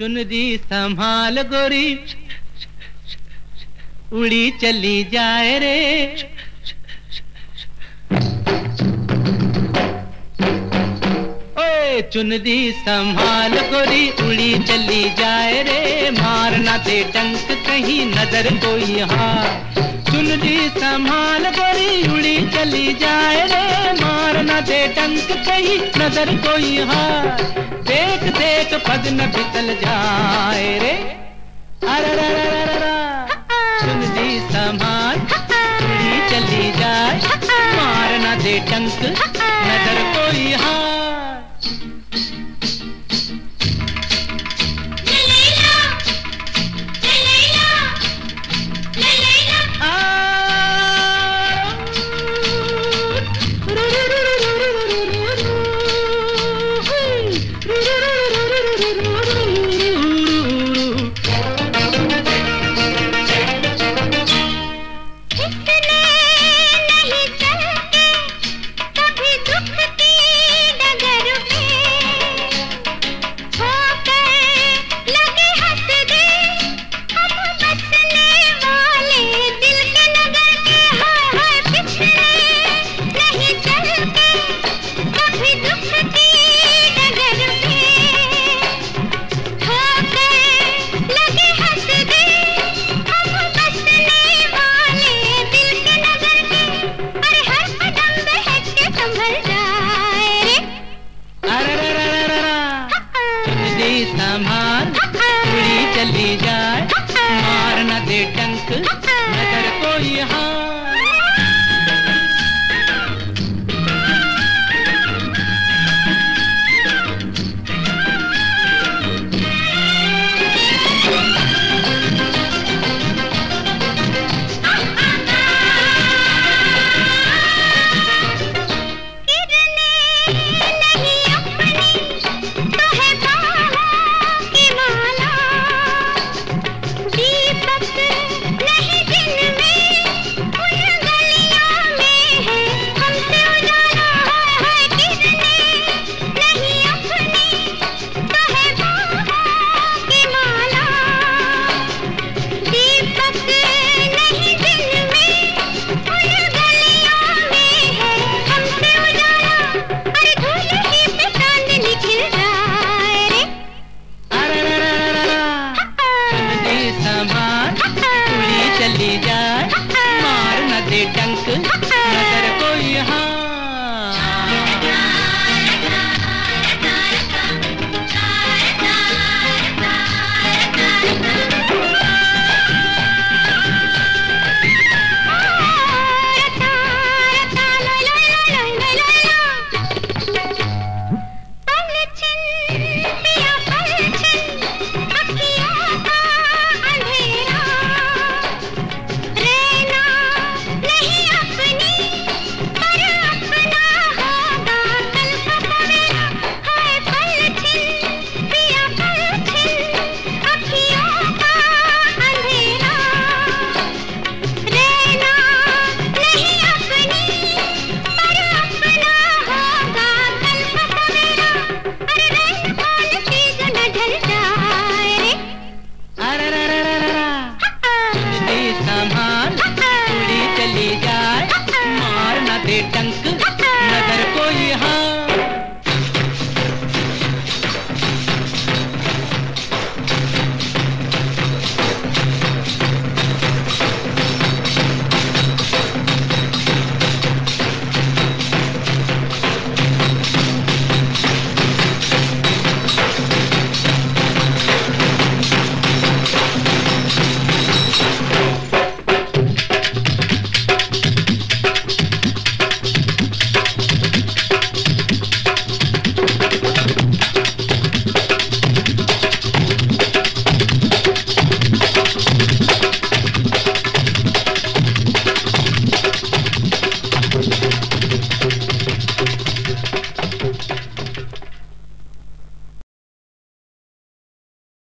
चुनरी संभाल गोरी। उड़ी चली जाए रे। चुनरी संभाल गोरी, उड़ी चली जाए रे। मारना दे डंक, कहीं नज़र कोई हार। चुनरी संभाल गोरी, उड़ी चली जाए रे। मारना दे डंक, कहीं नज़र कोई हार। देख देख पग न बितल जाए रे। सुन जी संभाल चली जाए मारना दे टंक नज़र कोई हार संभाल चली जाए। मार न दे टंक नज़र को यहाँ संभाल